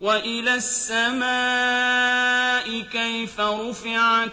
وَإِلَى السَّمَاءِ كَيْفَ رُفِعَتْ